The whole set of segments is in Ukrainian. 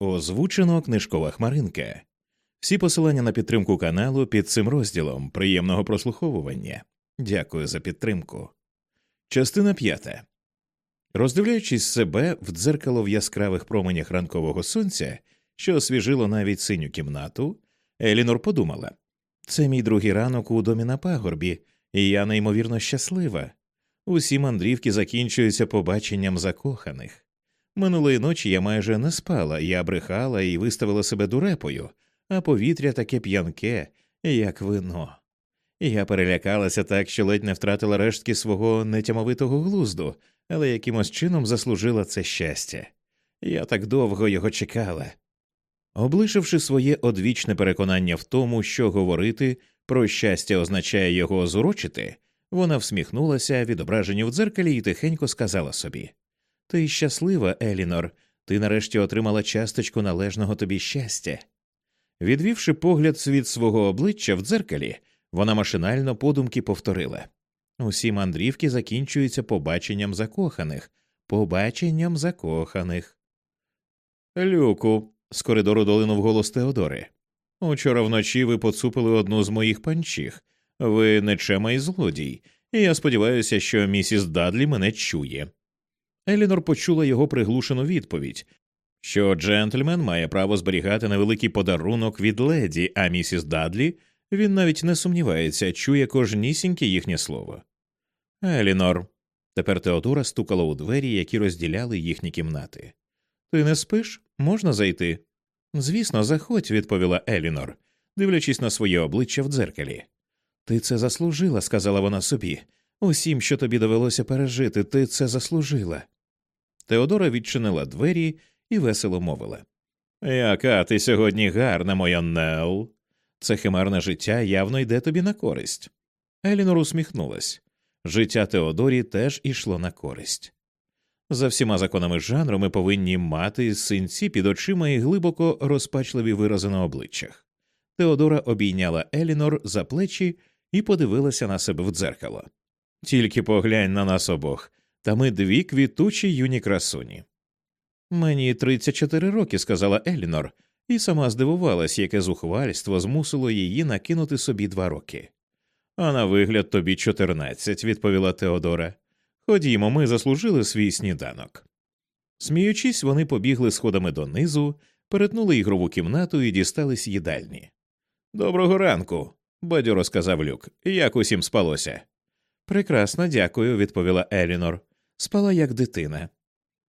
Озвучено книжкова хмаринка. Всі посилання на підтримку каналу під цим розділом. Приємного прослуховування. Дякую за підтримку. Частина п'ята. Роздивляючись себе в дзеркало в яскравих променях ранкового сонця, що освіжило навіть синю кімнату, Елінор подумала це мій другий ранок у домі на пагорбі, і я неймовірно щаслива. Усі мандрівки закінчуються побаченням закоханих. Минулої ночі я майже не спала, я брехала і виставила себе дурепою, а повітря таке п'янке, як вино. Я перелякалася так, що ледь не втратила рештки свого нетямовитого глузду, але якимось чином заслужила це щастя. Я так довго його чекала. Облишивши своє одвічне переконання в тому, що говорити про щастя означає його зурочити, вона всміхнулася відображенню в дзеркалі і тихенько сказала собі Ти щаслива, Елінор, ти нарешті отримала часточку належного тобі щастя. Відвівши погляд від свого обличчя в дзеркалі, вона машинально подумки повторила усі мандрівки закінчуються побаченням закоханих, побаченням закоханих. Люку, з коридору долинув голос Теодори. Учора вночі ви поцупили одну з моїх панчіх. Ви нечема і злодій, і я сподіваюся, що місіс Дадлі мене чує. Елінор почула його приглушену відповідь, що джентльмен має право зберігати невеликий подарунок від леді, а місіс Дадлі він навіть не сумнівається, чує кожнісіньке їхнє слово. Елінор. Тепер Теодора стукала у двері, які розділяли їхні кімнати. Ти не спиш? Можна зайти? Звісно, заходь, відповіла Елінор, дивлячись на своє обличчя в дзеркалі. Ти це заслужила, сказала вона собі. Усім, що тобі довелося пережити, ти це заслужила. Теодора відчинила двері і весело мовила Яка ти сьогодні гарна, моя Нел. Це химерне життя явно йде тобі на користь. Елінор усміхнулась. Життя Теодорі теж ішло на користь. За всіма законами жанру ми повинні мати синці під очима і глибоко розпачливі вирази на обличчях. Теодора обійняла Елінор за плечі і подивилася на себе в дзеркало. Тільки поглянь на нас обох, та ми дві квітучі юні красуні. Мені 34 роки, сказала Елінор, і сама здивувалась, яке зухвальство змусило її накинути собі два роки. А на вигляд тобі 14», – відповіла Теодора. Ходімо, ми заслужили свій сніданок. Сміючись, вони побігли сходами донизу, перетнули ігрову кімнату і дістались їдальні. Доброго ранку, бадьоро сказав люк. Як усім спалося? Прекрасно, дякую, відповіла Елінор. Спала як дитина.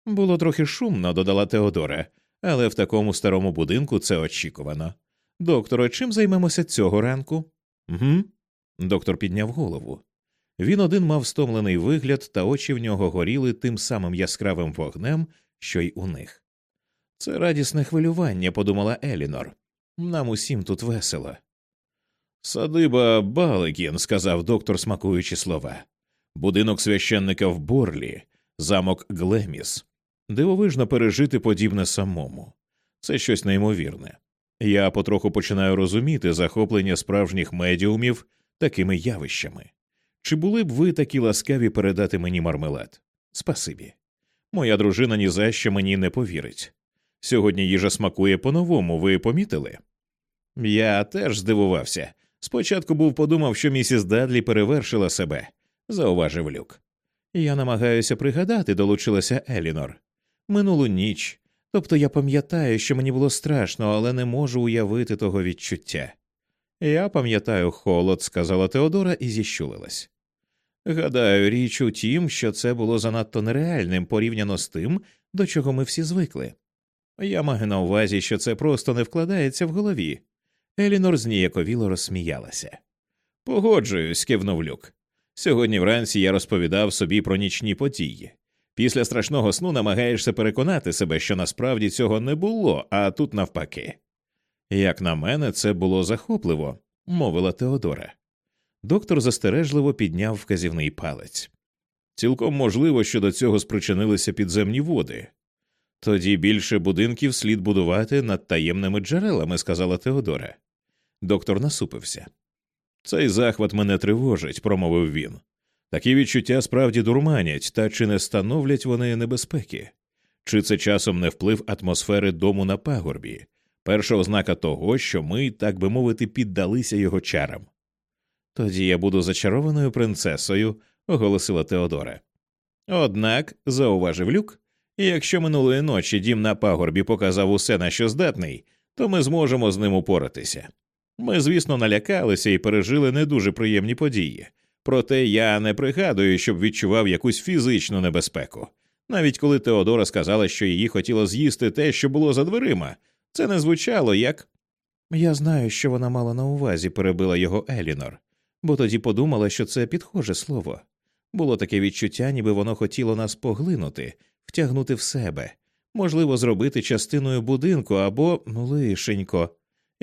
Було трохи шумно, додала Теодора, але в такому старому будинку це очікувано. Докторе, чим займемося цього ранку? «Угу». Доктор підняв голову. Він один мав стомлений вигляд, та очі в нього горіли тим самим яскравим вогнем, що й у них. Це радісне хвилювання, подумала Елінор. Нам усім тут весело. Садиба Баликін, сказав доктор, смакуючи слова. Будинок священника в Борлі, замок Глеміс. Дивовижно пережити подібне самому. Це щось неймовірне. Я потроху починаю розуміти захоплення справжніх медіумів такими явищами. Чи були б ви такі ласкаві передати мені мармелад? Спасибі. Моя дружина ні за що мені не повірить. Сьогодні їжа смакує по-новому, ви помітили? Я теж здивувався. Спочатку був подумав, що місіс Дадлі перевершила себе, зауважив люк. Я намагаюся пригадати, долучилася Елінор. Минулу ніч. Тобто я пам'ятаю, що мені було страшно, але не можу уявити того відчуття. Я пам'ятаю холод, сказала Теодора і зіщулилась. Гадаю, річ у тім, що це було занадто нереальним порівняно з тим, до чого ми всі звикли. Я маю на увазі, що це просто не вкладається в голові. Елінор зніяковіло розсміялася. Погоджуюсь, кивнув люк. Сьогодні вранці я розповідав собі про нічні події. Після страшного сну намагаєшся переконати себе, що насправді цього не було, а тут навпаки. Як на мене, це було захопливо, мовила Теодора. Доктор застережливо підняв вказівний палець. Цілком можливо, що до цього спричинилися підземні води. Тоді більше будинків слід будувати над таємними джерелами, сказала Теодора. Доктор насупився. Цей захват мене тривожить, промовив він. Такі відчуття справді дурманять, та чи не становлять вони небезпеки? Чи це часом не вплив атмосфери дому на пагорбі, перша ознака того, що ми, так би мовити, піддалися його чарам? Тоді я буду зачарованою принцесою, оголосила Теодора. Однак, зауважив люк, якщо минулої ночі дім на пагорбі показав усе, на що здатний, то ми зможемо з ним упоратися. Ми, звісно, налякалися і пережили не дуже приємні події, проте я не пригадую, щоб відчував якусь фізичну небезпеку. Навіть коли Теодора сказала, що її хотіло з'їсти те, що було за дверима, це не звучало як. Я знаю, що вона мала на увазі, перебила його Елінор, бо тоді подумала, що це підхоже слово. Було таке відчуття, ніби воно хотіло нас поглинути, втягнути в себе, можливо, зробити частиною будинку або ну, лишенько.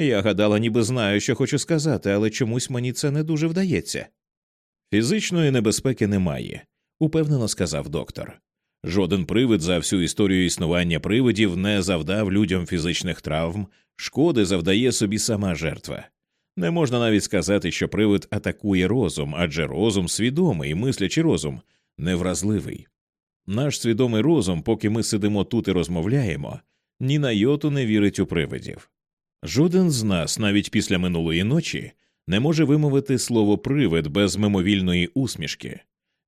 Я гадала, ніби знаю, що хочу сказати, але чомусь мені це не дуже вдається. Фізичної небезпеки немає, упевнено сказав доктор. Жоден привид за всю історію існування привидів не завдав людям фізичних травм, шкоди завдає собі сама жертва. Не можна навіть сказати, що привид атакує розум, адже розум свідомий, мислячий розум, невразливий. Наш свідомий розум, поки ми сидимо тут і розмовляємо, ні на йоту не вірить у привидів. Жоден з нас, навіть після минулої ночі, не може вимовити слово привид без мимовільної усмішки.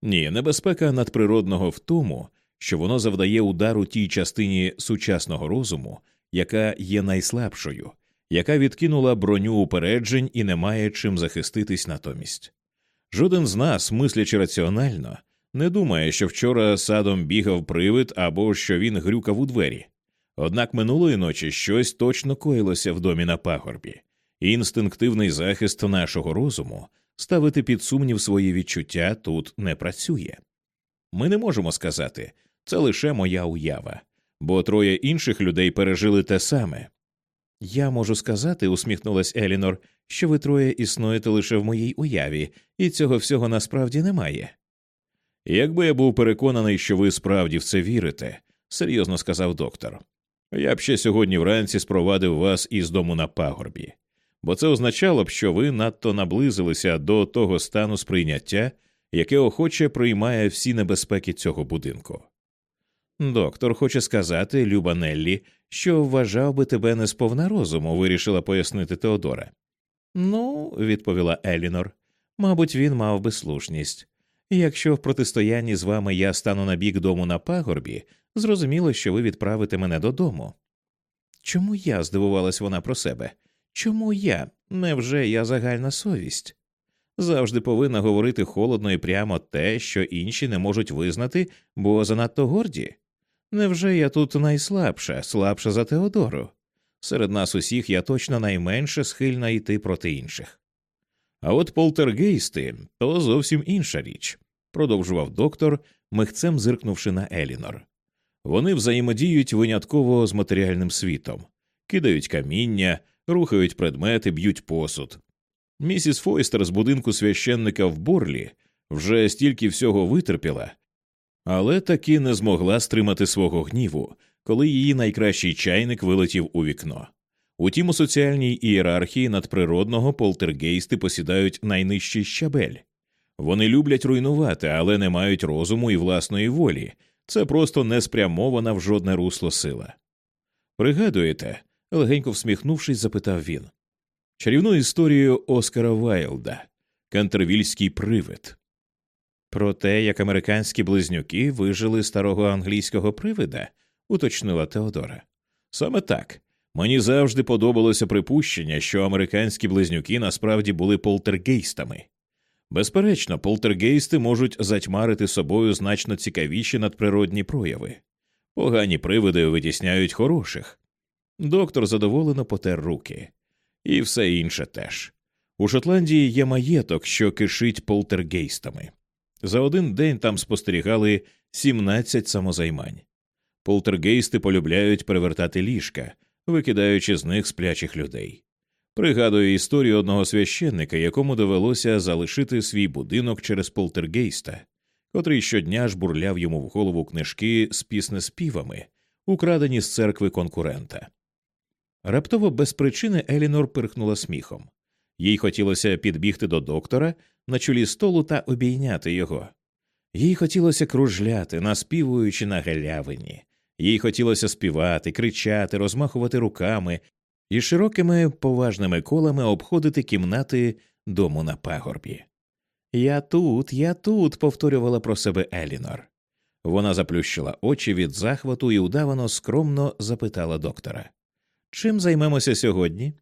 Ні, небезпека надприродного в тому, що воно завдає удару тій частині сучасного розуму, яка є найслабшою, яка відкинула броню упереджень і не має чим захиститись натомість. Жоден з нас, мислячи раціонально, не думає, що вчора садом бігав привид або що він грюкав у двері. Однак минулої ночі щось точно коїлося в домі на пагорбі, і інстинктивний захист нашого розуму ставити під сумнів свої відчуття тут не працює. Ми не можемо сказати це лише моя уява, бо троє інших людей пережили те саме. Я можу сказати, усміхнулась Елінор, що ви троє існуєте лише в моїй уяві, і цього всього насправді немає. Якби я був переконаний, що ви справді в це вірите, серйозно сказав доктор, я б ще сьогодні вранці спровадив вас із дому на пагорбі, бо це означало б, що ви надто наблизилися до того стану сприйняття, яке охоче приймає всі небезпеки цього будинку. Доктор хоче сказати, Люба Неллі, що вважав би тебе не сповна розуму, вирішила пояснити Теодора. Ну, відповіла Елінор, мабуть, він мав би слушність. Якщо в протистоянні з вами я стану на бік дому на пагорбі, зрозуміло, що ви відправите мене додому. Чому я здивувалась вона про себе? Чому я? Невже я загальна совість? Завжди повинна говорити холодно і прямо те, що інші не можуть визнати, бо занадто горді. Невже я тут найслабша, слабша за Теодору? Серед нас усіх я точно найменше схильна йти проти інших. А от полтергейсти то зовсім інша річ, продовжував доктор, михцем зиркнувши на Елінор. Вони взаємодіють винятково з матеріальним світом, кидають каміння, рухають предмети, б'ють посуд. Місіс Фойстер з будинку священника в Борлі вже стільки всього витерпіла, але таки не змогла стримати свого гніву, коли її найкращий чайник вилетів у вікно. Утім, у соціальній ієрархії надприродного полтергейсти посідають найнижчий щабель. Вони люблять руйнувати, але не мають розуму і власної волі, це просто не спрямована в жодне русло сила. Пригадуєте, легенько всміхнувшись, запитав він чарівну історію Оскара Вайлда, Кантервільський привид. Про те, як американські близнюки вижили старого англійського привида, уточнила Теодора. Саме так. Мені завжди подобалося припущення, що американські близнюки насправді були полтергейстами. Безперечно, полтергейсти можуть затьмарити собою значно цікавіші надприродні прояви. Погані привиди витісняють хороших. Доктор задоволено потер руки, і все інше теж. У Шотландії є маєток, що кишить полтергейстами. За один день там спостерігали 17 самозаймань. Полтергейсти полюбляють перевертати ліжка, викидаючи з них сплячих людей. Пригадую історію одного священника, якому довелося залишити свій будинок через полтергейста, котрий щодня жбурляв йому в голову книжки з піснеспівами, украдені з церкви конкурента. Раптово без причини Елінор пирхнула сміхом. Їй хотілося підбігти до доктора на чолі столу та обійняти його. Їй хотілося кружляти, наспівуючи на галявині, Їй хотілося співати, кричати, розмахувати руками і широкими поважними колами обходити кімнати дому на пагорбі. Я тут, я тут, повторювала про себе Елінор. Вона заплющила очі від захвату і удавано скромно запитала доктора Чим займемося сьогодні?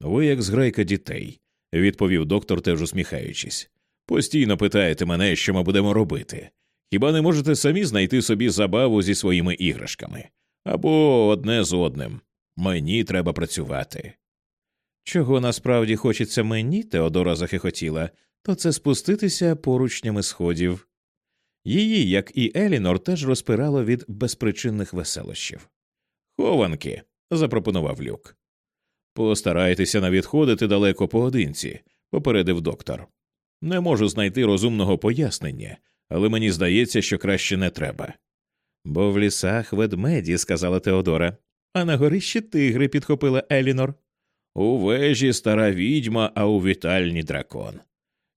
Ви як зграйка дітей, відповів доктор, теж усміхаючись. Постійно питаєте мене, що ми будемо робити. Хіба не можете самі знайти собі забаву зі своїми іграшками або одне з одним. Мені треба працювати. Чого насправді хочеться мені, Теодора захихотіла, то це спуститися поручнями сходів. Її, як і Елінор, теж розпирало від безпричинних веселощів. Хованки, запропонував люк. Постарайтеся не відходити далеко поодинці, попередив доктор. Не можу знайти розумного пояснення, але мені здається, що краще не треба. Бо в лісах ведмеді, сказала Теодора, а на горищі тигри підхопила Елінор. У вежі стара відьма, а у вітальні дракон.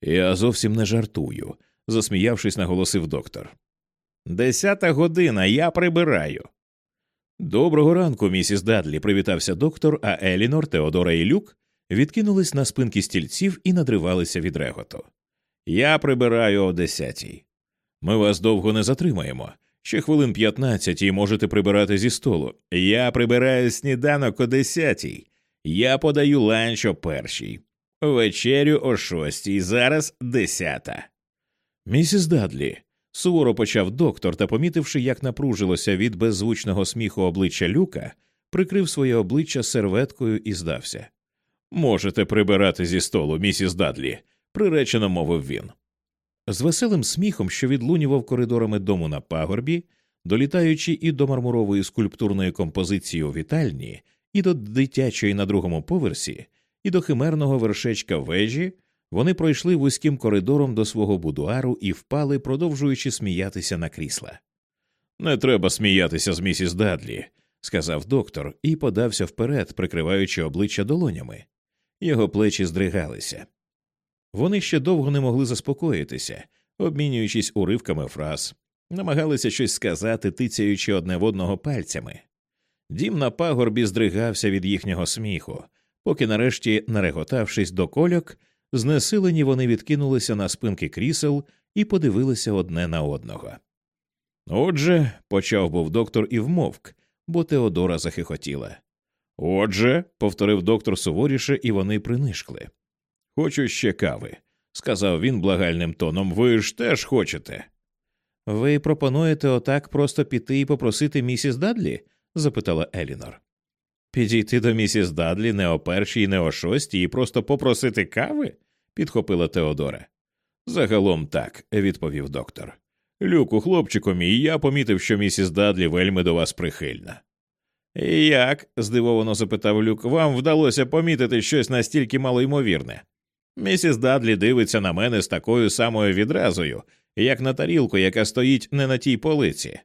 Я зовсім не жартую, засміявшись, наголосив доктор. Десята година я прибираю. Доброго ранку, місіс Дадлі, привітався доктор, а Елінор, Теодора і Люк відкинулись на спинки стільців і надривалися від реготу. Я прибираю о десятій. Ми вас довго не затримаємо. Ще хвилин п'ятнадцять і можете прибирати зі столу. Я прибираю сніданок о десятій. Я подаю ланч о першій, вечерю о шостій, зараз десята. Місіс Дадлі, суворо почав доктор та, помітивши, як напружилося від беззвучного сміху обличчя люка, прикрив своє обличчя серветкою і здався. Можете прибирати зі столу, місіс Дадлі, приречено мовив він. З веселим сміхом, що відлунював коридорами дому на пагорбі, долітаючи і до мармурової скульптурної композиції у вітальні, і до дитячої на другому поверсі, і до химерного вершечка вежі, вони пройшли вузьким коридором до свого будуару і впали, продовжуючи сміятися на крісла. Не треба сміятися з місіс Дадлі, сказав доктор і подався вперед, прикриваючи обличчя долонями. Його плечі здригалися. Вони ще довго не могли заспокоїтися, обмінюючись уривками фраз, намагалися щось сказати, тицяючи одне в одного пальцями. Дім на пагорбі здригався від їхнього сміху, поки, нарешті, нареготавшись до кольок, знесилені вони відкинулися на спинки крісел і подивилися одне на одного. Отже, почав був доктор і вмовк, бо Теодора захихотіла. Отже, повторив доктор суворіше, і вони принишкли. Хочу ще кави, сказав він благальним тоном. Ви ж теж хочете. Ви пропонуєте отак просто піти і попросити місіс Дадлі? запитала Елінор. Підійти до місіс Дадлі не о першій, не о шостій і просто попросити кави? підхопила Теодора. Загалом так, відповів доктор. Люку, хлопчику мій, я помітив, що місіс Дадлі вельми до вас прихильна. Як? здивовано запитав Люк, вам вдалося помітити щось настільки малоймовірне. Місіс Дадлі дивиться на мене з такою самою відразою, як на тарілку, яка стоїть не на тій полиці.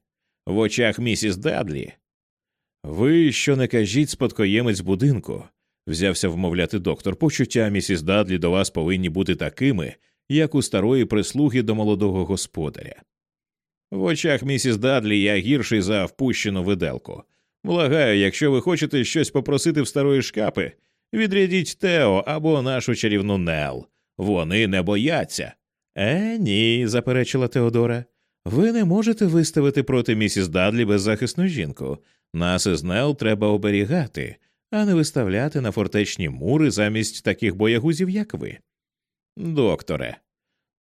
В очах місіс Дадлі. Ви що не кажіть, спадкоємець будинку, взявся вмовляти доктор. Почуття місіс Дадлі до вас повинні бути такими, як у старої прислуги до молодого господаря. В очах місіс Дадлі я гірший за впущену виделку. Влагаю, якщо ви хочете щось попросити в старої шкапи, відрядіть Тео або нашу чарівну Нел. Вони не бояться. Е, ні, заперечила Теодора. Ви не можете виставити проти місіс Дадлі беззахисну жінку. Нас із Нел треба оберігати, а не виставляти на фортечні мури замість таких боягузів, як ви. Докторе,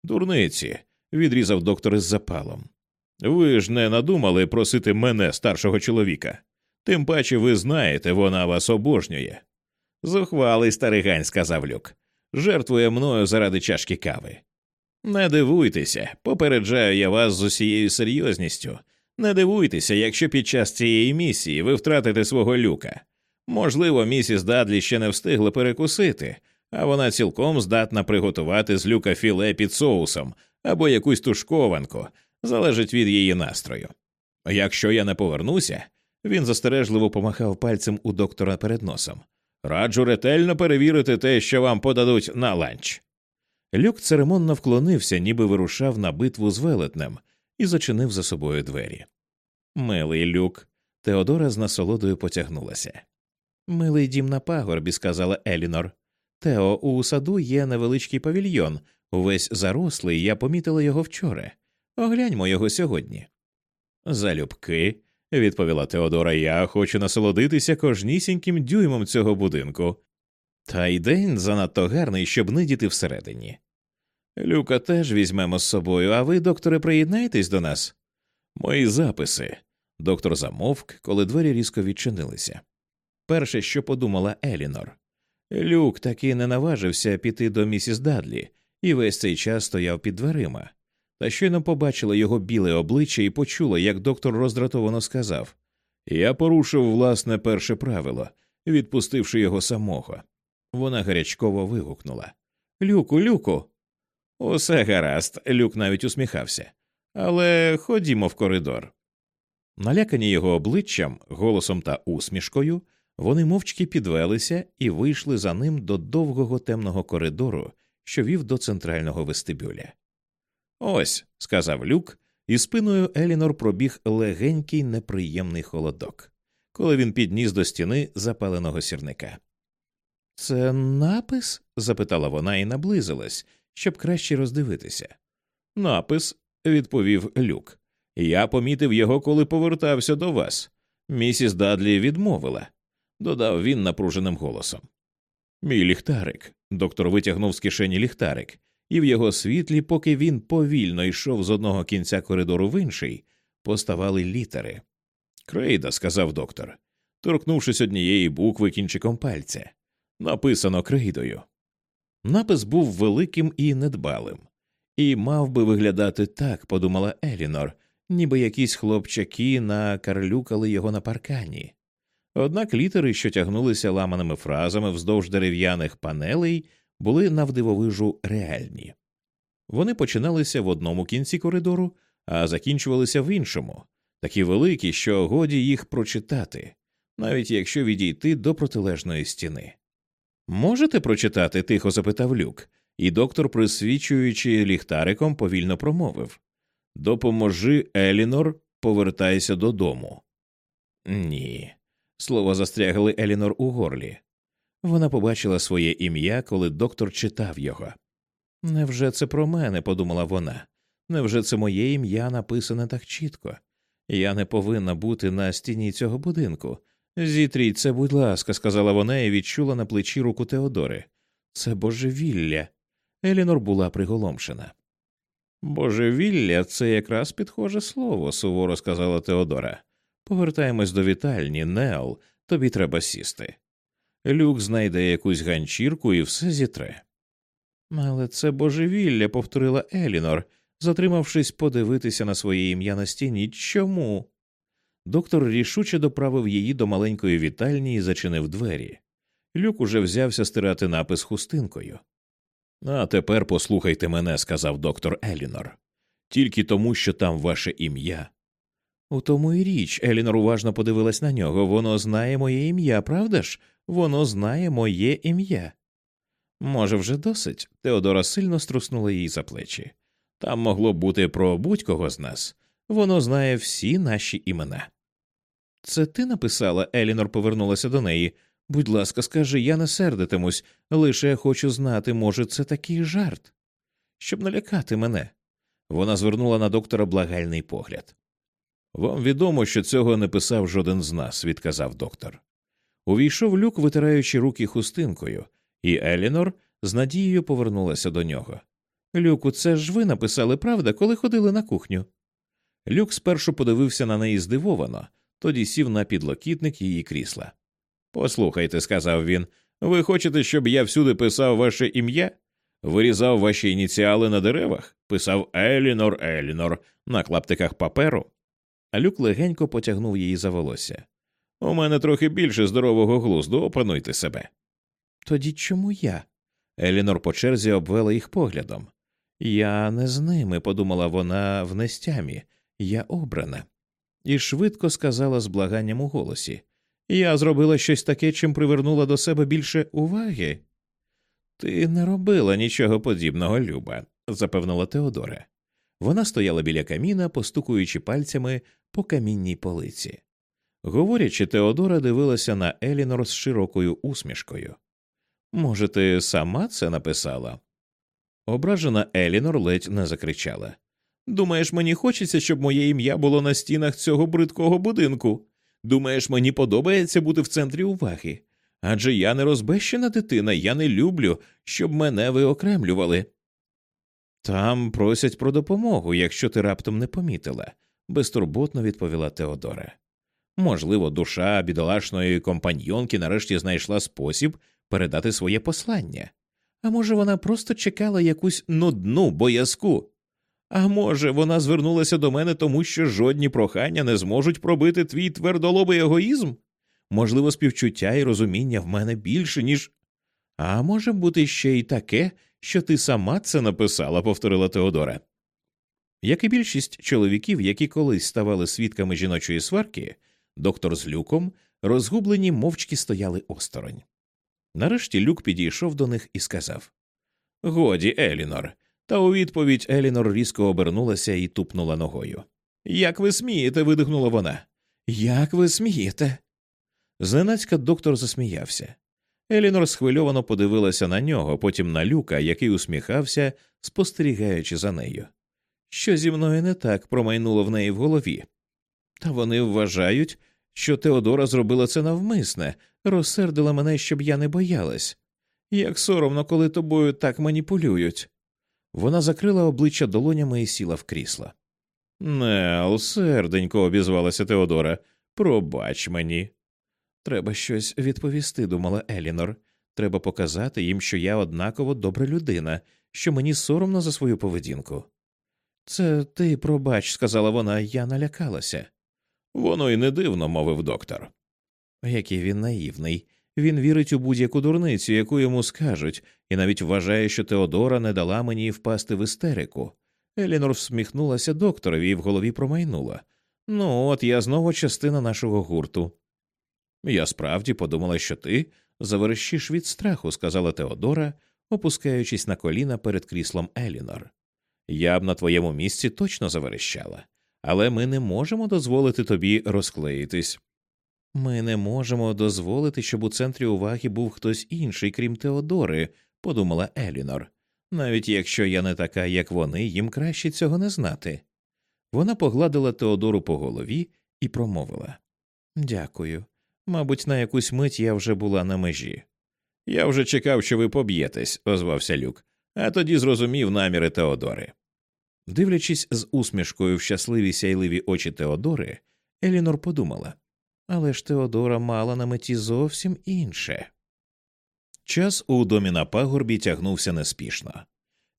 дурниці, відрізав доктор із запалом. Ви ж не надумали просити мене, старшого чоловіка. Тим паче ви знаєте, вона вас обожнює. Зухвалий старигань, сказав люк, жертвує мною заради чашки кави. Не дивуйтеся, попереджаю я вас з усією серйозністю. Не дивуйтеся, якщо під час цієї місії ви втратите свого люка. Можливо, місіс Дадлі ще не встигла перекусити, а вона цілком здатна приготувати з люка філе під соусом або якусь тушкованку, залежить від її настрою. Якщо я не повернуся, він застережливо помахав пальцем у доктора перед носом. Раджу ретельно перевірити те, що вам подадуть на ланч. Люк церемонно вклонився, ніби вирушав на битву з велетнем, і зачинив за собою двері. Милий люк. Теодора з насолодою потягнулася. Милий дім на пагорбі, сказала Елінор. Тео, у саду є невеличкий павільйон, увесь зарослий, я помітила його вчора. Огляньмо його сьогодні. Залюбки, відповіла Теодора, я хочу насолодитися кожнісіньким дюймом цього будинку. Та й день занадто гарний, щоб нидіти всередині. Люка теж візьмемо з собою, а ви, докторе, приєднаєтесь до нас? Мої записи. Доктор замовк, коли двері різко відчинилися. Перше, що подумала Елінор. Люк таки не наважився піти до місіс Дадлі і весь цей час стояв під дверима. Та щойно побачила його біле обличчя і почула, як доктор роздратовано сказав Я порушив власне перше правило, відпустивши його самого. Вона гарячково вигукнула Люку, люку. Усе гаразд, люк навіть усміхався. Але ходімо в коридор. Налякані його обличчям, голосом та усмішкою, вони мовчки підвелися і вийшли за ним до довгого темного коридору, що вів до центрального вестибюля. Ось, сказав люк, і спиною Елінор пробіг легенький неприємний холодок, коли він підніс до стіни запаленого сірника. Це напис? запитала вона і наблизилась, щоб краще роздивитися. Напис, відповів люк. Я помітив його, коли повертався до вас. Місіс Дадлі відмовила, додав він напруженим голосом. Мій ліхтарик. Доктор витягнув з кишені ліхтарик, і в його світлі, поки він повільно йшов з одного кінця коридору в інший, поставали літери. Крейда, сказав доктор, торкнувшись однієї букви кінчиком пальця. Написано крейдою. Напис був великим і недбалим, і мав би виглядати так, подумала Елінор, ніби якісь хлопчаки накарлюкали його на паркані. Однак літери, що тягнулися ламаними фразами вздовж дерев'яних панелей, були навдивовижу реальні. Вони починалися в одному кінці коридору, а закінчувалися в іншому, такі великі, що годі їх прочитати, навіть якщо відійти до протилежної стіни. Можете прочитати? тихо запитав люк, і доктор, присвічуючи ліхтариком, повільно промовив Допоможи, Елінор, повертайся додому. Ні. Слова застрягли Елінор у горлі. Вона побачила своє ім'я, коли доктор читав його. Невже це про мене? подумала вона. Невже це моє ім'я написане так чітко? Я не повинна бути на стіні цього будинку. Зітріть це, будь ласка, сказала вона і відчула на плечі руку Теодори. Це божевілля. Елінор була приголомшена. Божевілля це якраз підхоже слово, суворо сказала Теодора. Повертаємось до вітальні, Неол, тобі треба сісти. Люк знайде якусь ганчірку і все зітре. Але це божевілля, повторила Елінор, затримавшись подивитися на своє ім'я на стіні. Чому? Доктор рішуче доправив її до маленької вітальні і зачинив двері. Люк уже взявся стирати напис хустинкою. А тепер послухайте мене, сказав доктор Елінор. Тільки тому, що там ваше ім'я. У тому і річ, Елінор уважно подивилась на нього. Воно знає моє ім'я, правда ж? Воно знає моє ім'я. Може, вже досить. Теодора сильно струснула їй за плечі. Там могло бути про будь-кого з нас. Воно знає всі наші імена. Це ти написала? Елінор повернулася до неї. Будь ласка, скажи, я не сердитимусь, лише хочу знати, може, це такий жарт, щоб налякати мене. Вона звернула на доктора благальний погляд. Вам відомо, що цього не писав жоден з нас, відказав доктор. Увійшов люк, витираючи руки хустинкою, і Елінор з надією повернулася до нього. Люку, це ж ви написали правда, коли ходили на кухню. Люк спершу подивився на неї здивовано, тоді сів на підлокітник її крісла. Послухайте, сказав він, ви хочете, щоб я всюди писав ваше ім'я? Вирізав ваші ініціали на деревах, писав Елінор Елінор на клаптиках паперу. А люк легенько потягнув її за волосся. У мене трохи більше здорового глузду, опануйте себе. Тоді чому я? Елінор по черзі обвела їх поглядом. Я не з ними, подумала вона в нестямі, я обрана, і швидко сказала з благанням у голосі Я зробила щось таке, чим привернула до себе більше уваги. Ти не робила нічого подібного, Люба, запевнила Теодора. Вона стояла біля каміна, постукуючи пальцями по камінній полиці. Говорячи, Теодора дивилася на Елінор з широкою усмішкою. Може, ти сама це написала? Ображена Елінор ледь не закричала. Думаєш, мені хочеться, щоб моє ім'я було на стінах цього бридкого будинку? Думаєш, мені подобається бути в центрі уваги? Адже я не розбещена дитина, я не люблю, щоб мене виокремлювали. Там просять про допомогу, якщо ти раптом не помітила, безтурботно відповіла Теодора. Можливо, душа бідолашної компаньйонки нарешті знайшла спосіб передати своє послання. А може, вона просто чекала якусь нудну боязку. А може, вона звернулася до мене тому, що жодні прохання не зможуть пробити твій твердолобий егоїзм? Можливо, співчуття і розуміння в мене більше, ніж. А може бути ще й таке, що ти сама це написала, повторила Теодора. Як і більшість чоловіків, які колись ставали свідками жіночої сварки, доктор з люком розгублені мовчки стояли осторонь. Нарешті люк підійшов до них і сказав Годі, Елінор. Та у відповідь Елінор різко обернулася і тупнула ногою. Як ви смієте? видихнула вона. Як ви смієте? Зненацька доктор засміявся. Елінор схвильовано подивилася на нього, потім на люка, який усміхався, спостерігаючи за нею. Що зі мною не так промайнуло в неї в голові. Та вони вважають, що Теодора зробила це навмисне, розсердила мене, щоб я не боялась. Як соромно, коли тобою так маніпулюють. Вона закрила обличчя долонями і сіла в крісло. Нел, серденько, обізвалася Теодора. Пробач мені. Треба щось відповісти, думала Елінор. Треба показати їм, що я однаково добра людина, що мені соромно за свою поведінку. Це ти пробач, сказала вона, я налякалася. Воно й не дивно, мовив доктор. Який він наївний. Він вірить у будь-яку дурницю, яку йому скажуть, і навіть вважає, що Теодора не дала мені впасти в істерику. Елінор всміхнулася докторові і в голові промайнула. Ну, от я знову частина нашого гурту. Я справді подумала, що ти заверещиш від страху, сказала Теодора, опускаючись на коліна перед кріслом Елінор. Я б на твоєму місці точно заверещала, але ми не можемо дозволити тобі розклеїтись. Ми не можемо дозволити, щоб у центрі уваги був хтось інший, крім Теодори, подумала Елінор. Навіть якщо я не така, як вони, їм краще цього не знати. Вона погладила Теодору по голові і промовила Дякую. Мабуть, на якусь мить я вже була на межі. Я вже чекав, що ви поб'єтесь, озвався Люк, а тоді зрозумів наміри Теодори. Дивлячись з усмішкою в щасливі сяйливі очі Теодори, Елінор подумала але ж Теодора мала на меті зовсім інше. Час у домі на пагорбі тягнувся неспішно.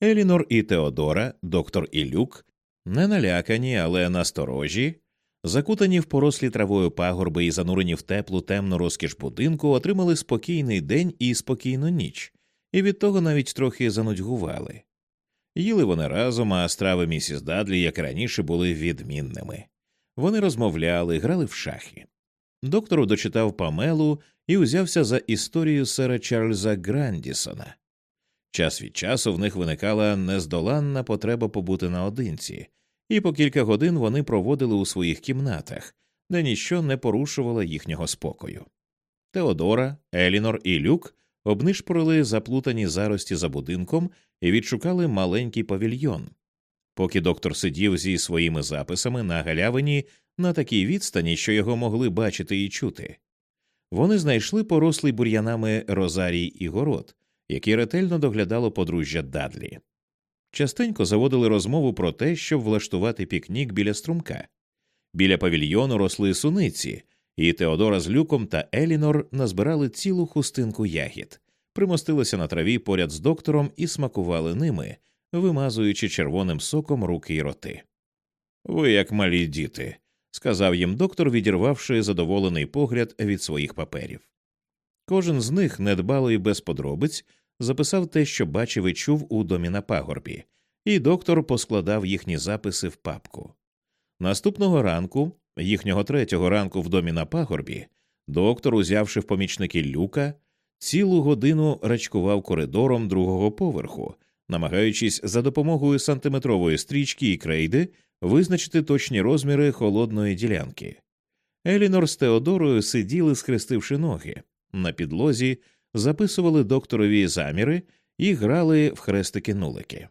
Елінор і Теодора, доктор і Люк, не налякані, але насторожі, закутані в порослі травою пагорби і занурені в теплу темну розкіш будинку, отримали спокійний день і спокійну ніч, і від того навіть трохи занудьгували. Їли вони разом, а страви місіс Дадлі, як раніше, були відмінними. Вони розмовляли, грали в шахи. Доктор дочитав Памелу і узявся за історію сера Чарльза Грандісона. Час від часу в них виникала нездоланна потреба побути наодинці, і по кілька годин вони проводили у своїх кімнатах, де ніщо не порушувало їхнього спокою. Теодора, Елінор і Люк обнишпорили заплутані зарості за будинком і відшукали маленький павільйон. Поки доктор сидів зі своїми записами на галявині на такій відстані, що його могли бачити і чути. Вони знайшли порослий бур'янами розарій і город, які ретельно доглядало подружжя Дадлі. Частенько заводили розмову про те, щоб влаштувати пікнік біля струмка. Біля павільйону росли суниці, і Теодора з Люком та Елінор назбирали цілу хустинку ягід, примостилися на траві поряд з доктором і смакували ними, вимазуючи червоним соком руки й роти. Ви як малі діти, сказав їм доктор, відірвавши задоволений погляд від своїх паперів. Кожен з них недбало і без подробиць записав те, що бачив і чув у домі на пагорбі, і доктор поскладав їхні записи в папку. Наступного ранку, їхнього третього ранку в домі на пагорбі, доктор, узявши в помічники люка, цілу годину рачкував коридором другого поверху, намагаючись за допомогою сантиметрової стрічки і крейди визначити точні розміри холодної ділянки. Елінор з Теодорою сиділи, схрестивши ноги, на підлозі записували докторові заміри і грали в хрестики нулики.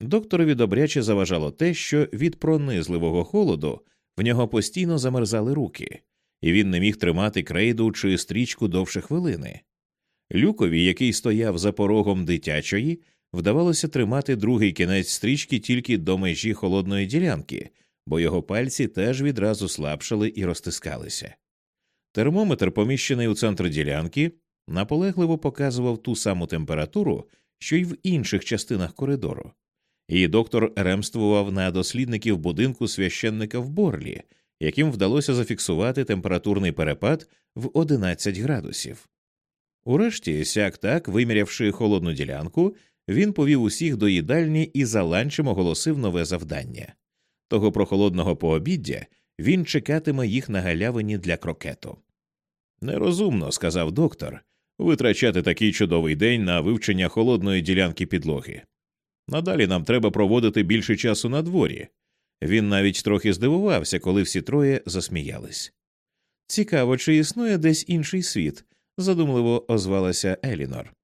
Докторові добряче заважало те, що від пронизливого холоду в нього постійно замерзали руки, і він не міг тримати крейду чи стрічку довше хвилини. Люкові, який стояв за порогом дитячої, вдавалося тримати другий кінець стрічки тільки до межі холодної ділянки, бо його пальці теж відразу слабшали і розтискалися. Термометр, поміщений у центр ділянки, наполегливо показував ту саму температуру, що й в інших частинах коридору, і доктор ремствував на дослідників будинку священника в Борлі, яким вдалося зафіксувати температурний перепад в 11 градусів. Урешті, сяк так, вимірявши холодну ділянку, він повів усіх до їдальні і за ланчем оголосив нове завдання. Того прохолодного пообіддя він чекатиме їх на галявині для крокету. Нерозумно, сказав доктор, витрачати такий чудовий день на вивчення холодної ділянки підлоги. Надалі нам треба проводити більше часу на дворі. Він навіть трохи здивувався, коли всі троє засміялись. Цікаво, чи існує десь інший світ, задумливо озвалася Елінор.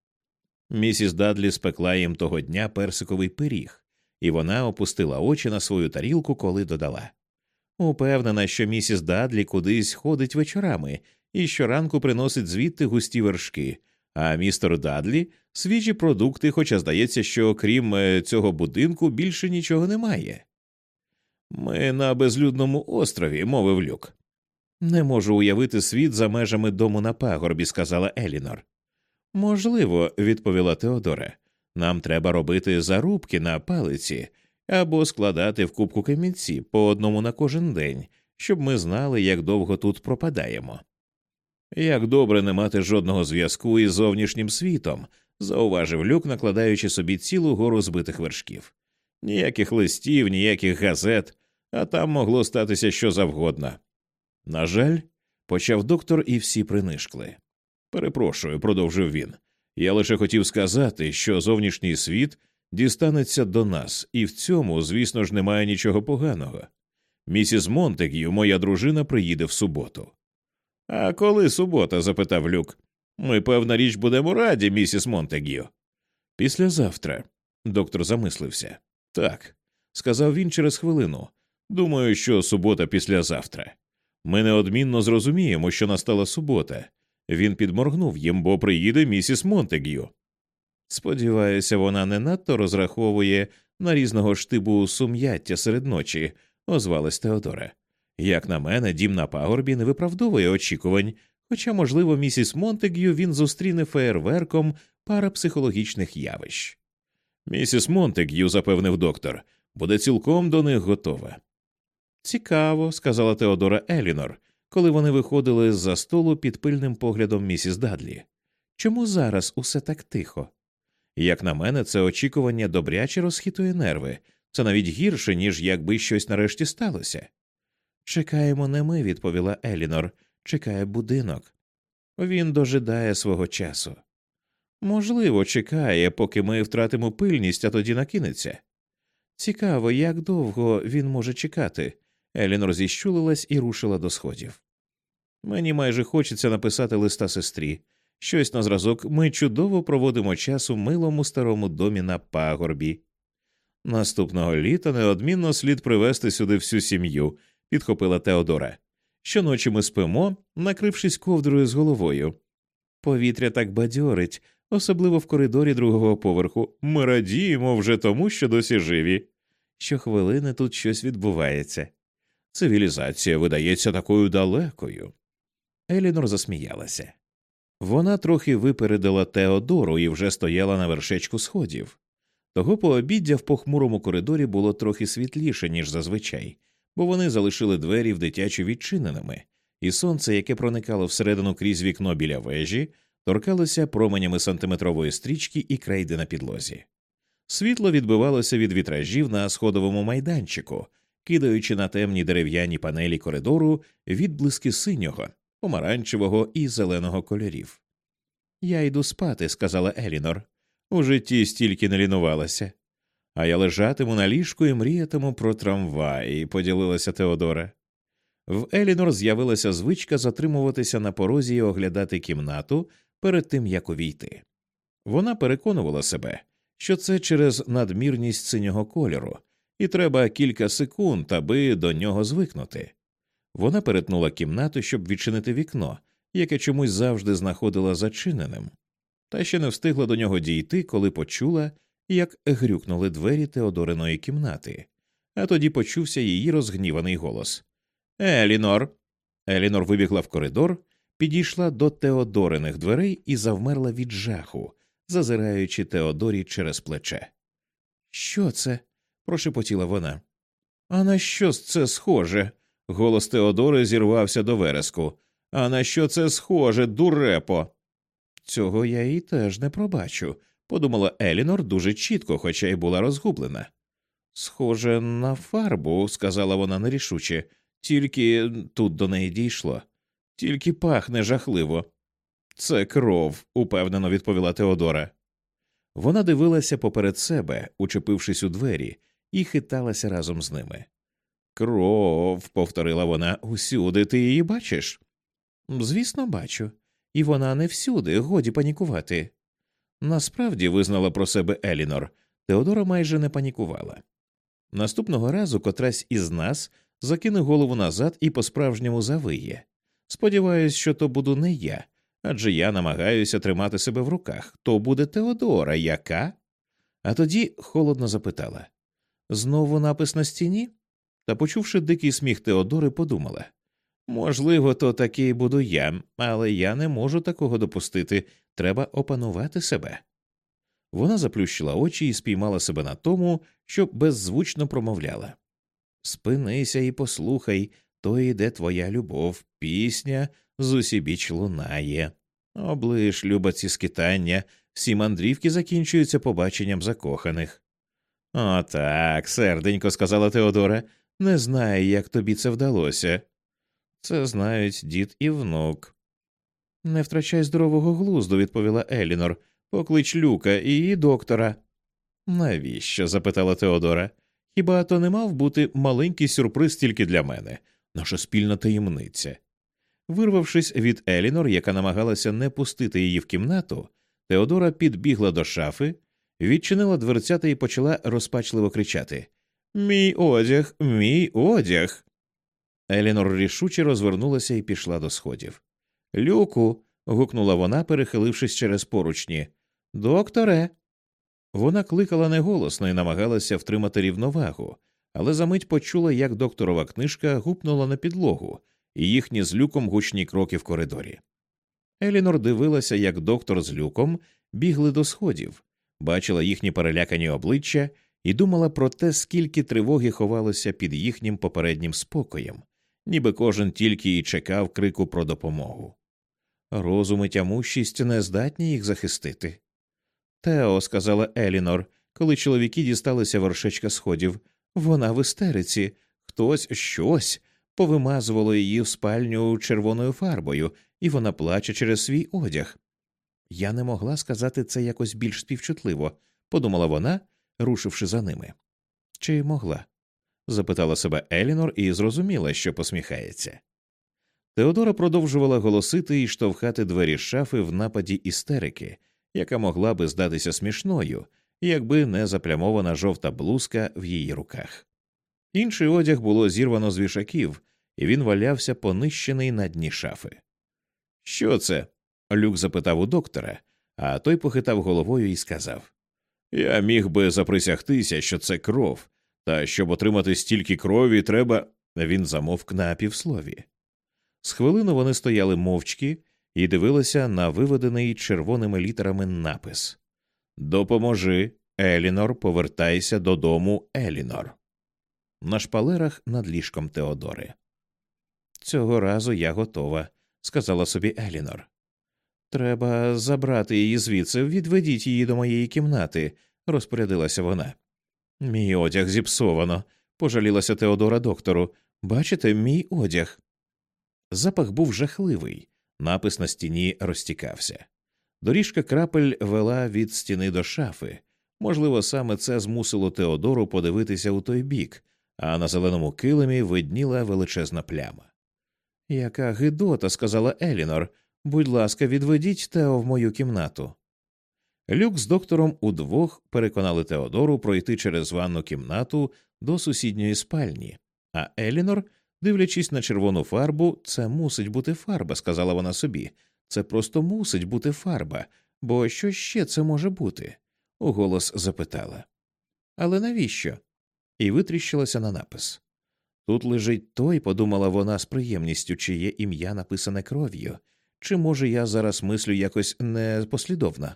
Місіс Дадлі спекла їм того дня персиковий пиріг, і вона опустила очі на свою тарілку, коли додала. Упевнена, що місіс Дадлі кудись ходить вечорами і щоранку приносить звідти густі вершки, а містер Дадлі свіжі продукти, хоча здається, що крім е, цього будинку більше нічого немає. Ми на безлюдному острові, мовив люк. Не можу уявити світ за межами дому на пагорбі, сказала Елінор. Можливо, відповіла Теодора. Нам треба робити зарубки на палиці або складати в кубку камінці по одному на кожен день, щоб ми знали, як довго тут пропадаємо. Як добре не мати жодного зв'язку із зовнішнім світом, зауважив люк, накладаючи собі цілу гору збитих вершків. Ніяких листів, ніяких газет, а там могло статися що завгодно. На жаль, почав доктор, і всі принишкли. Перепрошую, продовжив він. Я лише хотів сказати, що зовнішній світ дістанеться до нас, і в цьому, звісно ж, немає нічого поганого. Місіс Монтег'ю, моя дружина, приїде в суботу. А коли субота? запитав люк. Ми, певна річ, будемо раді, місіс Монтег'ю. Післязавтра. Доктор замислився. Так, сказав він через хвилину. Думаю, що субота післязавтра. Ми неодмінно зрозуміємо, що настала субота. Він підморгнув їм, бо приїде місіс Монтег'ю. Сподіваюся, вона не надто розраховує на різного штибу сум'яття серед ночі, озвалась Теодора. Як на мене, дім на пагорбі не виправдовує очікувань, хоча, можливо, місіс Монтег'ю він зустріне феєрверком парапсихологічних явищ. Місіс Монтег'ю, запевнив доктор, буде цілком до них готова. Цікаво, сказала Теодора Елінор, коли вони виходили з за столу під пильним поглядом місіс Дадлі. Чому зараз усе так тихо? Як на мене, це очікування добряче розхитує нерви, це навіть гірше, ніж якби щось нарешті сталося. Чекаємо не ми, відповіла Елінор, чекає будинок. Він дожидає свого часу. Можливо, чекає, поки ми втратимо пильність, а тоді накинеться. Цікаво, як довго він може чекати. Елінор зіщулилась і рушила до сходів. Мені майже хочеться написати листа сестрі. Щось на зразок ми чудово проводимо час у милому старому домі на пагорбі. Наступного літа неодмінно слід привезти сюди всю сім'ю, підхопила Теодора. Щоночі ми спимо, накрившись ковдрою з головою. Повітря так бадьорить, особливо в коридорі другого поверху. Ми радіємо вже тому, що досі живі. Щохвилини тут щось відбувається. Цивілізація видається такою далекою. Елінор засміялася. Вона трохи випередила Теодору і вже стояла на вершечку сходів. Того пообіддя в похмурому коридорі було трохи світліше, ніж зазвичай, бо вони залишили двері в дитячі відчиненими, і сонце, яке проникало всередину крізь вікно біля вежі, торкалося променями сантиметрової стрічки і крейди на підлозі. Світло відбивалося від вітражів на сходовому майданчику, кидаючи на темні дерев'яні панелі коридору відблиски синього, помаранчевого і зеленого кольорів. Я йду спати, сказала Елінор. У житті стільки не лінувалася. А я лежатиму на ліжку і мріятиму про трамвай, поділилася Теодора. В Елінор з'явилася звичка затримуватися на порозі і оглядати кімнату перед тим, як увійти. Вона переконувала себе, що це через надмірність синього кольору, і треба кілька секунд, аби до нього звикнути. Вона перетнула кімнату, щоб відчинити вікно, яке чомусь завжди знаходила зачиненим, та ще не встигла до нього дійти, коли почула, як грюкнули двері Теодориної кімнати, а тоді почувся її розгніваний голос Елінор. Елінор вибігла в коридор, підійшла до Теодориних дверей і завмерла від жаху, зазираючи Теодорі через плече. Що це? прошепотіла вона. А на що це схоже? Голос Теодори зірвався до вереску. А на що це схоже, дурепо? Цього я і теж не пробачу, подумала Елінор дуже чітко, хоча й була розгублена. Схоже на фарбу, сказала вона нерішуче, тільки тут до неї дійшло, тільки пахне жахливо. Це кров, упевнено відповіла Теодора. Вона дивилася поперед себе, учепившись у двері, і хиталася разом з ними. Кров, повторила вона, усюди ти її бачиш? Звісно, бачу, і вона не всюди, годі панікувати. Насправді визнала про себе Елінор, Теодора майже не панікувала. Наступного разу котрась із нас закине голову назад і по справжньому завиє. Сподіваюсь, що то буду не я, адже я намагаюся тримати себе в руках. То буде Теодора, яка? А тоді холодно запитала Знову напис на стіні? Та, почувши дикий сміх Теодори, подумала можливо, то такий буду я, але я не можу такого допустити. Треба опанувати себе. Вона заплющила очі і спіймала себе на тому, що беззвучно промовляла Спинися і послухай, то йде твоя любов, пісня з усібіч лунає. Облиш, люба, ці скитання, всі мандрівки закінчуються побаченням закоханих. «О, так, серденько, сказала Теодора, не знаю, як тобі це вдалося. Це знають дід і внук. Не втрачай здорового глузду, відповіла Елінор. Поклич люка і її доктора. Навіщо? запитала Теодора. Хіба то не мав бути маленький сюрприз тільки для мене, наша спільна таємниця. Вирвавшись від Елінор, яка намагалася не пустити її в кімнату, Теодора підбігла до шафи, відчинила дверцята і почала розпачливо кричати Мій одяг, мій одяг. Елінор рішуче розвернулася і пішла до сходів. Люку. гукнула вона, перехилившись через поручні. Докторе. Вона кликала неголосно і намагалася втримати рівновагу, але за мить почула, як докторова книжка гупнула на підлогу, і їхні з люком гучні кроки в коридорі. Елінор дивилася, як доктор з люком бігли до сходів, бачила їхні перелякані обличчя і думала про те, скільки тривоги ховалося під їхнім попереднім спокоєм, ніби кожен тільки і чекав крику про допомогу. Розум і тямущість не здатні їх захистити. Тео, сказала Елінор, коли чоловіки дісталися вершечка сходів, вона в істериці, хтось щось повимазувало її в спальню червоною фарбою, і вона плаче через свій одяг. Я не могла сказати це якось більш співчутливо, подумала вона, рушивши за ними. Чи могла? Запитала себе Елінор і зрозуміла, що посміхається. Теодора продовжувала голосити і штовхати двері шафи в нападі істерики, яка могла би здатися смішною, якби не заплямована жовта блузка в її руках. Інший одяг було зірвано з вішаків, і він валявся понищений на дні шафи. Що це? Люк запитав у доктора, а той похитав головою і сказав Я міг би заприсягтися, що це кров, та щоб отримати стільки крові, треба. Він замовк на півслові. З хвилину вони стояли мовчки і дивилися на виведений червоними літерами напис Допоможи, Елінор, повертайся додому, Елінор. На шпалерах над ліжком Теодори. Цього разу я готова, сказала собі Елінор. Треба забрати її звідси, відведіть її до моєї кімнати, розпорядилася вона. Мій одяг зіпсовано, пожалілася Теодора доктору. Бачите, мій одяг. Запах був жахливий, напис на стіні розтікався. Доріжка крапель вела від стіни до шафи, Можливо, саме це змусило Теодору подивитися у той бік, а на зеленому килимі видніла величезна пляма. Яка гидота, сказала Елінор. Будь ласка, відведіть Тео в мою кімнату. Люк з доктором удвох переконали Теодору пройти через ванну кімнату до сусідньої спальні, а Елінор, дивлячись на червону фарбу, це мусить бути фарба, сказала вона собі. Це просто мусить бути фарба, бо що ще це може бути? уголос запитала. Але навіщо? І витріщилася на напис. Тут лежить той, подумала вона з приємністю, чиє ім'я написане кров'ю, чи, може, я зараз мислю якось непослідовно?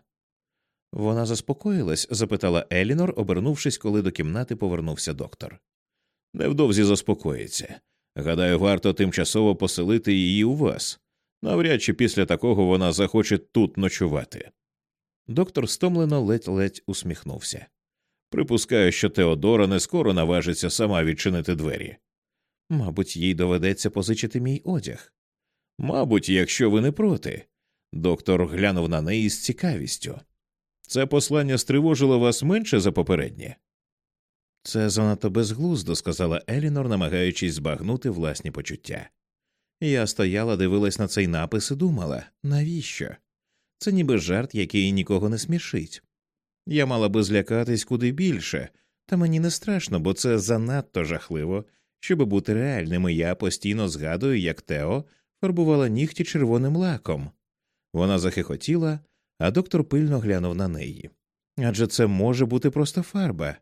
Вона заспокоїлась? запитала Елінор, обернувшись, коли до кімнати повернувся доктор. Невдовзі заспокоїться. Гадаю, варто тимчасово поселити її у вас. Навряд чи після такого вона захоче тут ночувати. Доктор стомлено ледь-ледь усміхнувся. Припускаю, що Теодора не скоро наважиться сама відчинити двері. Мабуть, їй доведеться позичити мій одяг. Мабуть, якщо ви не проти. Доктор глянув на неї з цікавістю. Це послання стривожило вас менше за попереднє? Це занадто безглуздо, сказала Елінор, намагаючись збагнути власні почуття. Я стояла, дивилась на цей напис і думала навіщо? Це ніби жарт, який нікого не смішить. Я мала би злякатись куди більше, та мені не страшно, бо це занадто жахливо, щоб бути реальним, я постійно згадую, як Тео фарбувала нігті червоним лаком. Вона захихотіла, а доктор пильно глянув на неї. Адже це може бути просто фарба.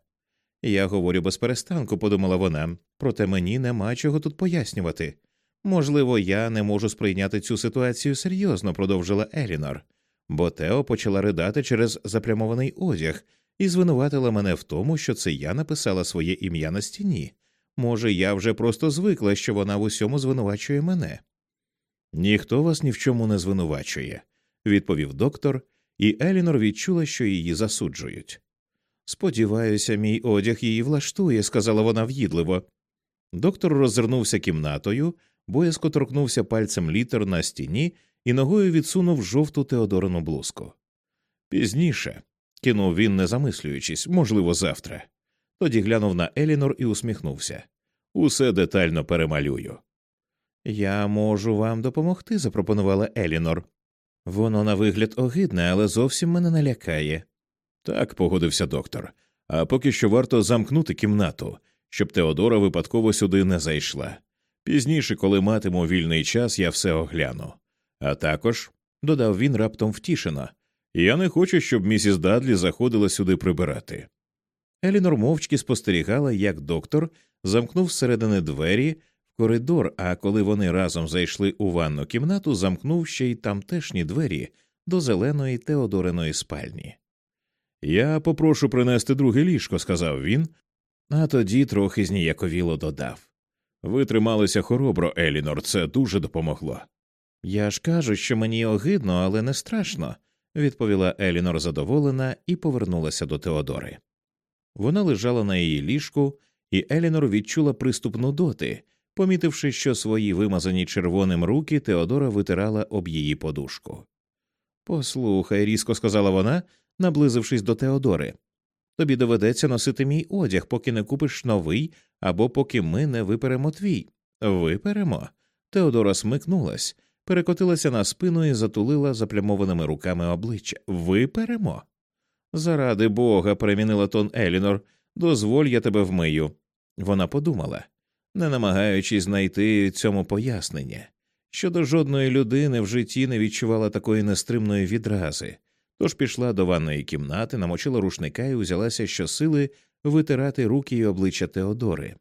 Я говорю без перестанку, подумала вона, проте мені нема чого тут пояснювати. Можливо, я не можу сприйняти цю ситуацію серйозно, продовжила Елінор, бо Тео почала ридати через заплямований одяг і звинуватила мене в тому, що це я написала своє ім'я на стіні. Може, я вже просто звикла, що вона в усьому звинувачує мене. Ніхто вас ні в чому не звинувачує, відповів доктор, і Елінор відчула, що її засуджують. Сподіваюся, мій одяг її влаштує, сказала вона в'їдливо. Доктор роззирнувся кімнатою, боязко торкнувся пальцем літер на стіні і ногою відсунув жовту Теодорину блузку. Пізніше, кинув він, не замислюючись, можливо, завтра. Тоді глянув на Елінор і усміхнувся. Усе детально перемалюю. Я можу вам допомогти, запропонувала Елінор. Воно на вигляд огидне, але зовсім мене не лякає. Так, погодився доктор. А поки що варто замкнути кімнату, щоб Теодора випадково сюди не зайшла. Пізніше, коли матиму вільний час, я все огляну. А також, додав він раптом втішено, я не хочу, щоб місіс Дадлі заходила сюди прибирати. Елінор мовчки спостерігала, як доктор замкнув зсередини двері коридор, а коли вони разом зайшли у ванну кімнату, замкнув ще й тамтешні двері до зеленої Теодориної спальні. Я попрошу принести друге ліжко, сказав він, а тоді трохи зніяковіло додав. Ви трималися хоробро, Елінор, це дуже допомогло. Я ж кажу, що мені огидно, але не страшно, відповіла Елінор задоволена і повернулася до Теодори. Вона лежала на її ліжку, і Елінор відчула приступ нудоти, помітивши, що свої вимазані червоним руки Теодора витирала об її подушку. Послухай, різко сказала вона, наблизившись до Теодори. Тобі доведеться носити мій одяг, поки не купиш новий або поки ми не виперемо твій. Виперемо. Теодора смикнулась, перекотилася на спину і затулила заплямованими руками обличчя. Виперемо. Заради бога, перемінила тон Елінор, дозволь я тебе вмию. Вона подумала, не намагаючись знайти цьому пояснення. Щодо жодної людини в житті не відчувала такої нестримної відрази, тож пішла до ванної кімнати, намочила рушника і узялася щосили витирати руки й обличчя Теодори.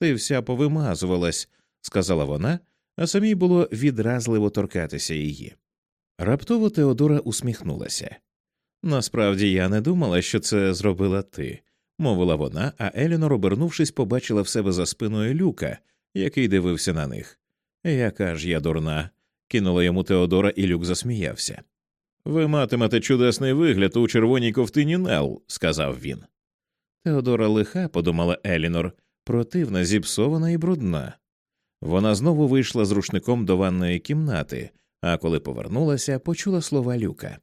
Ти вся повимазувалась, сказала вона, а самій було відразливо торкатися її. Раптово Теодора усміхнулася. Насправді я не думала, що це зробила ти, мовила вона, а Елінор, обернувшись, побачила в себе за спиною люка, який дивився на них. Яка ж я дурна, кинула йому Теодора, і люк засміявся. Ви матимете чудесний вигляд у червоній ковтині Нел, сказав він. Теодора лиха, подумала Елінор, противна, зіпсована і брудна. Вона знову вийшла з рушником до ванної кімнати, а коли повернулася, почула слова люка.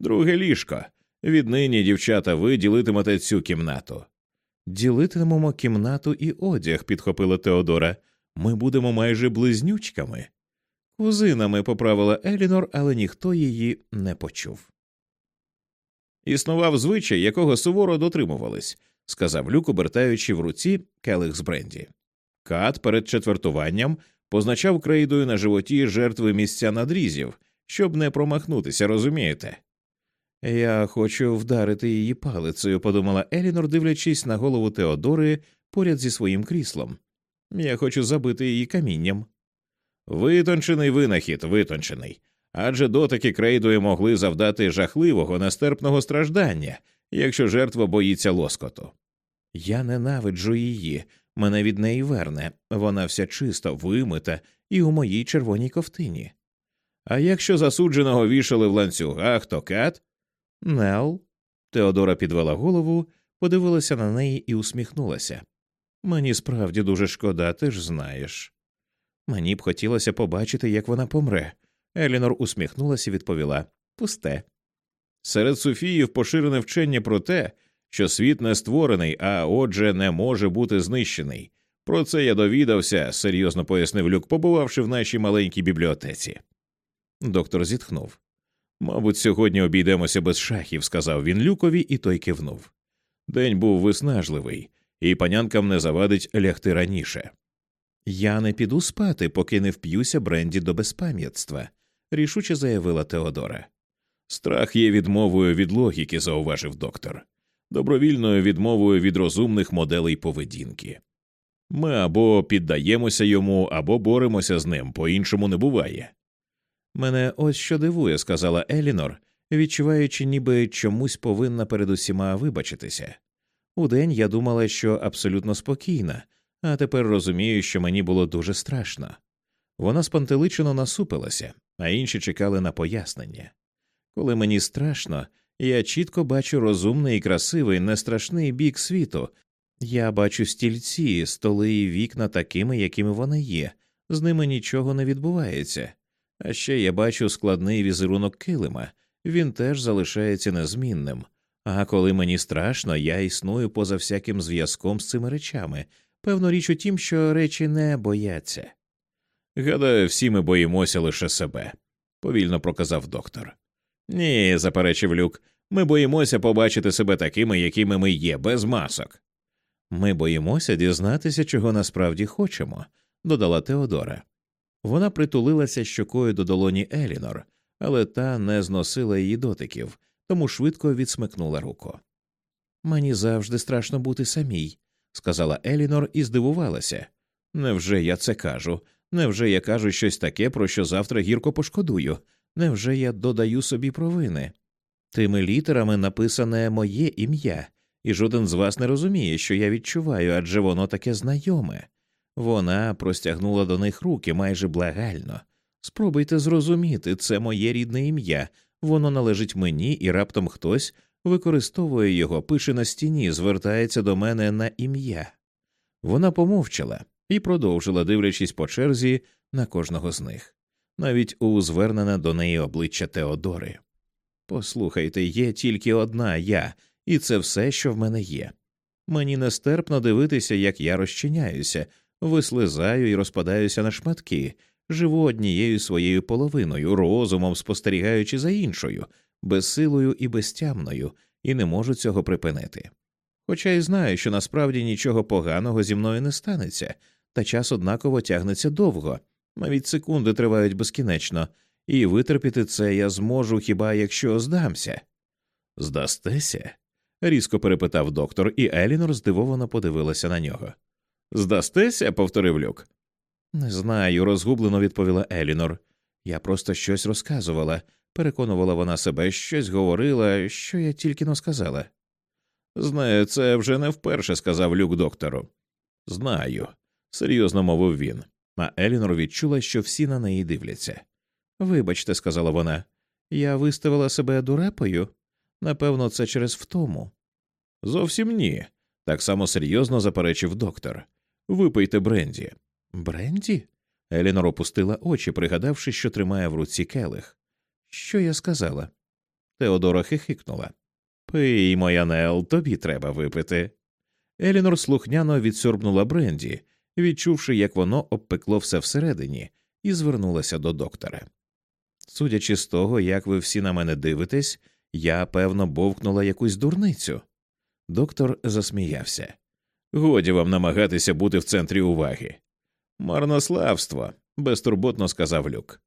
Друге ліжко. Віднині, дівчата, ви ділитимете цю кімнату. Ділитимемо кімнату і одяг, підхопила Теодора. Ми будемо майже близнючками. Кузинами поправила Елінор, але ніхто її не почув. Існував звичай, якого суворо дотримувались, сказав Люк, обертаючи в руці келих з бренді. Кат перед четвертуванням позначав крейдою на животі жертви місця надрізів, щоб не промахнутися, розумієте? Я хочу вдарити її палицею, подумала Елінор, дивлячись на голову Теодори поряд зі своїм кріслом. Я хочу забити її камінням. Витончений винахід, витончений. Адже дотики крейдою могли завдати жахливого, нестерпного страждання, якщо жертва боїться лоскоту. Я ненавиджу її, мене від неї верне, вона вся чиста, вимита і у моїй червоній ковтині. А якщо засудженого вішали в ланцюгах, то кат? Нел. Теодора підвела голову, подивилася на неї і усміхнулася. Мені справді дуже шкода, ти ж знаєш. Мені б хотілося побачити, як вона помре. Елінор усміхнулася і відповіла Пусте. Серед Софіїв поширене вчення про те, що світ не створений, а отже, не може бути знищений. Про це я довідався, серйозно пояснив Люк, побувавши в нашій маленькій бібліотеці. Доктор зітхнув. Мабуть, сьогодні обійдемося без шахів, сказав він Люкові, і той кивнув. День був виснажливий, і панянкам не завадить лягти раніше. Я не піду спати, поки не вп'юся бренді до безпам'ятства, рішуче заявила Теодора. Страх є відмовою від логіки, зауважив доктор, добровільною відмовою від розумних моделей поведінки. Ми або піддаємося йому, або боремося з ним, по іншому не буває. Мене ось що дивує, сказала Елінор, відчуваючи, ніби чомусь повинна перед усіма вибачитися. Удень я думала, що абсолютно спокійна, а тепер розумію, що мені було дуже страшно. Вона спантеличено насупилася, а інші чекали на пояснення. Коли мені страшно, я чітко бачу розумний і красивий, нестрашний бік світу. Я бачу стільці, столи і вікна такими, якими вони є, з ними нічого не відбувається. А ще я бачу складний візерунок килима, він теж залишається незмінним. А коли мені страшно, я існую поза всяким зв'язком з цими речами. Певно, річ у тім, що речі не бояться. Гадаю, всі ми боїмося лише себе, повільно проказав доктор. Ні, заперечив люк, ми боїмося побачити себе такими, якими ми є, без масок. Ми боїмося дізнатися, чого насправді хочемо, додала Теодора. Вона притулилася щокою до долоні Елінор, але та не зносила її дотиків, тому швидко відсмикнула руку. Мені завжди страшно бути самій, сказала Елінор і здивувалася. Невже я це кажу? Невже я кажу щось таке, про що завтра гірко пошкодую? Невже я додаю собі провини? Тими літерами написане моє ім'я, і жоден з вас не розуміє, що я відчуваю, адже воно таке знайоме. Вона простягнула до них руки майже благально. Спробуйте зрозуміти, це моє рідне ім'я, воно належить мені, і раптом хтось використовує його, пише на стіні, звертається до мене на ім'я. Вона помовчала і продовжила, дивлячись по черзі на кожного з них, навіть у звернене до неї обличчя Теодори. Послухайте, є тільки одна я, і це все, що в мене є. Мені нестерпно дивитися, як я розчиняюся, вислизаю і розпадаюся на шматки, живу однією своєю половиною, розумом спостерігаючи за іншою, безсилою і безтямною, і не можу цього припинити. Хоча й знаю, що насправді нічого поганого зі мною не станеться, та час однаково тягнеться довго, навіть секунди тривають безкінечно, і витерпіти це я зможу хіба якщо здамся. Здастеся? різко перепитав доктор, і Елінор здивовано подивилася на нього. Здастеся? повторив люк. Не знаю, розгублено відповіла Елінор. Я просто щось розказувала, переконувала вона себе, щось говорила, що я тільки но сказала. Знаю, це вже не вперше сказав люк доктору. Знаю, серйозно мовив він. А Елінор відчула, що всі на неї дивляться. Вибачте, сказала вона, я виставила себе дурепою. Напевно, це через втому. Зовсім ні. Так само серйозно заперечив доктор. Випийте Бренді. Бренді? Елінор опустила очі, пригадавши, що тримає в руці келих. Що я сказала? Теодора хихикнула. Пий, моя Нел, тобі треба випити. Елінор слухняно відсорбнула Бренді, відчувши, як воно обпекло все всередині, і звернулася до доктора. Судячи з того, як ви всі на мене дивитесь, я, певно, бовкнула якусь дурницю. Доктор засміявся. Годі вам намагатися бути в центрі уваги. Марнославство, безтурботно сказав люк.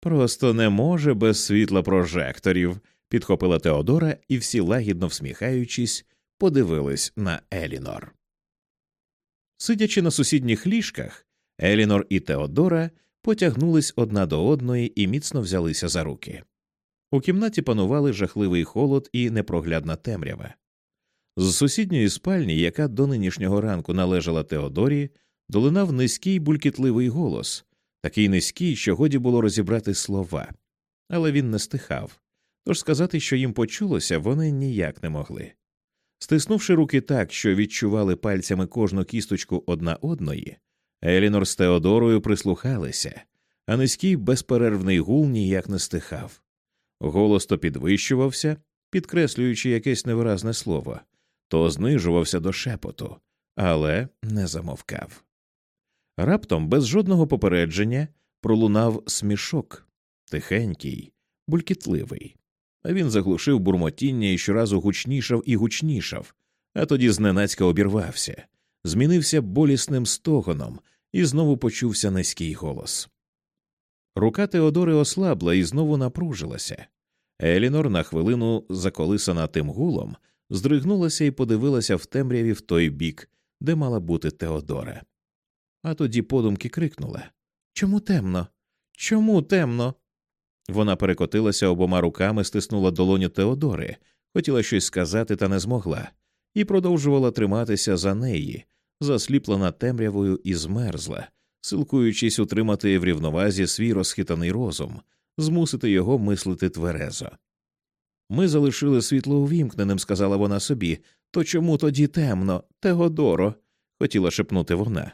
Просто не може без світла прожекторів, підхопила Теодора, і всі лагідно всміхаючись, подивились на Елінор. Сидячи на сусідніх ліжках, Елінор і Теодора потягнулись одна до одної і міцно взялися за руки. У кімнаті панували жахливий холод і непроглядна темрява. З сусідньої спальні, яка до нинішнього ранку належала Теодорі, долинав низький булькітливий голос, такий низький, що годі було розібрати слова, але він не стихав, тож сказати, що їм почулося, вони ніяк не могли. Стиснувши руки так, що відчували пальцями кожну кісточку одна одної, Елінор з Теодорою прислухалися, а низький безперервний гул ніяк не стихав. Голос то підвищувався, підкреслюючи якесь невиразне слово, то знижувався до шепоту, але не замовкав. Раптом, без жодного попередження, пролунав смішок тихенький, булькітливий. Він заглушив бурмотіння і щоразу гучнішав і гучнішав, а тоді зненацька обірвався, змінився болісним стогоном, і знову почувся низький голос. Рука Теодори ослабла і знову напружилася. Елінор, на хвилину заколисана тим гулом, здригнулася і подивилася в темряві в той бік, де мала бути Теодора. А тоді подумки крикнула Чому темно? Чому темно? Вона перекотилася обома руками, стиснула долоню Теодори, хотіла щось сказати, та не змогла, і продовжувала триматися за неї, засліплена темрявою і змерзла, силкуючись утримати в рівновазі свій розхитаний розум, змусити його мислити тверезо. Ми залишили світло увімкненим, сказала вона собі. То чому тоді темно, Теодоро? хотіла шепнути вона,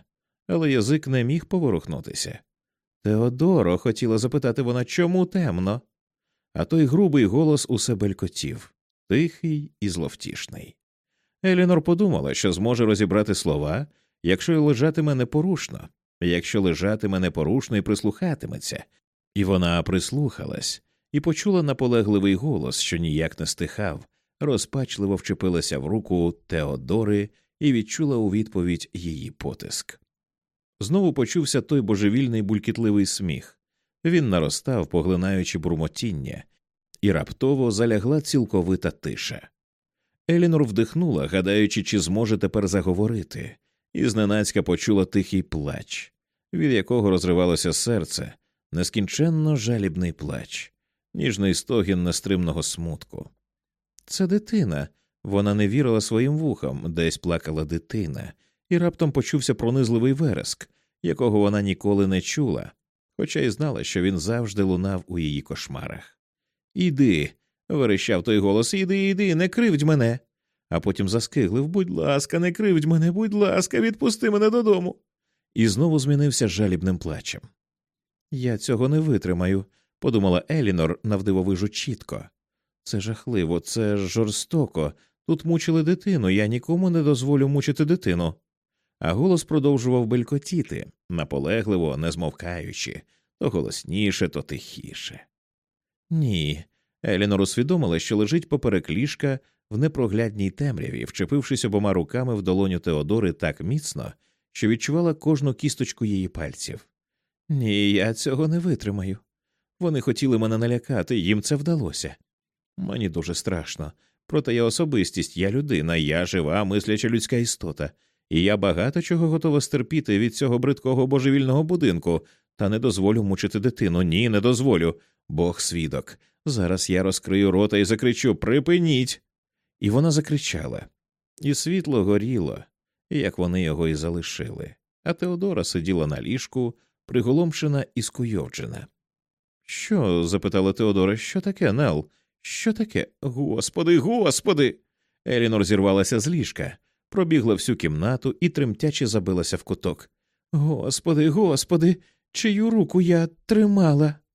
але язик не міг поворухнутися. Теодоро, хотіла запитати вона, чому темно? А той грубий голос усе белькотів, тихий і зловтішний. Елінор подумала, що зможе розібрати слова, якщо лежатиме непорушно, якщо лежатиме непорушно і прислухатиметься, і вона прислухалась і почула наполегливий голос, що ніяк не стихав, розпачливо вчепилася в руку Теодори і відчула у відповідь її потиск. Знову почувся той божевільний булькітливий сміх. Він наростав, поглинаючи бурмотіння, і раптово залягла цілковита тиша. Елінор вдихнула, гадаючи, чи зможе тепер заговорити, і зненацька почула тихий плач, від якого розривалося серце, нескінченно жалібний плач, ніжний стогін нестримного смутку. Це дитина. Вона не вірила своїм вухам, десь плакала дитина, і раптом почувся пронизливий вереск, якого вона ніколи не чула, хоча й знала, що він завжди лунав у її кошмарах. Іди. верещав той голос, іди, іди, не кривдь мене. А потім заскиглив будь ласка, не кривдь мене, будь ласка, відпусти мене додому. І знову змінився жалібним плачем. Я цього не витримаю, подумала Елінор навдивовижу чітко. Це жахливо, це жорстоко. Тут мучили дитину, я нікому не дозволю мучити дитину. А голос продовжував белькотіти, наполегливо, не змовкаючи, то голосніше, то тихіше. Ні. Елінор усвідомила, що лежить поперек ліжка в непроглядній темряві, вчепившись обома руками в долоню Теодори так міцно, що відчувала кожну кісточку її пальців. Ні, я цього не витримаю. Вони хотіли мене налякати, їм це вдалося. Мені дуже страшно. Проте я особистість, я людина, я жива, мисляча людська істота, і я багато чого готова стерпіти від цього бридкого божевільного будинку, та не дозволю мучити дитину. Ні, не дозволю. Бог свідок. Зараз я розкрию рота і закричу Припиніть. І вона закричала. І світло горіло, як вони його і залишили. А Теодора сиділа на ліжку, приголомшена і скуйовджена. Що? запитала Теодора, що таке, Нел? Що таке? Господи, господи. Елінор зірвалася з ліжка, пробігла всю кімнату і тремтяче забилася в куток. Господи, господи, чию руку я тримала?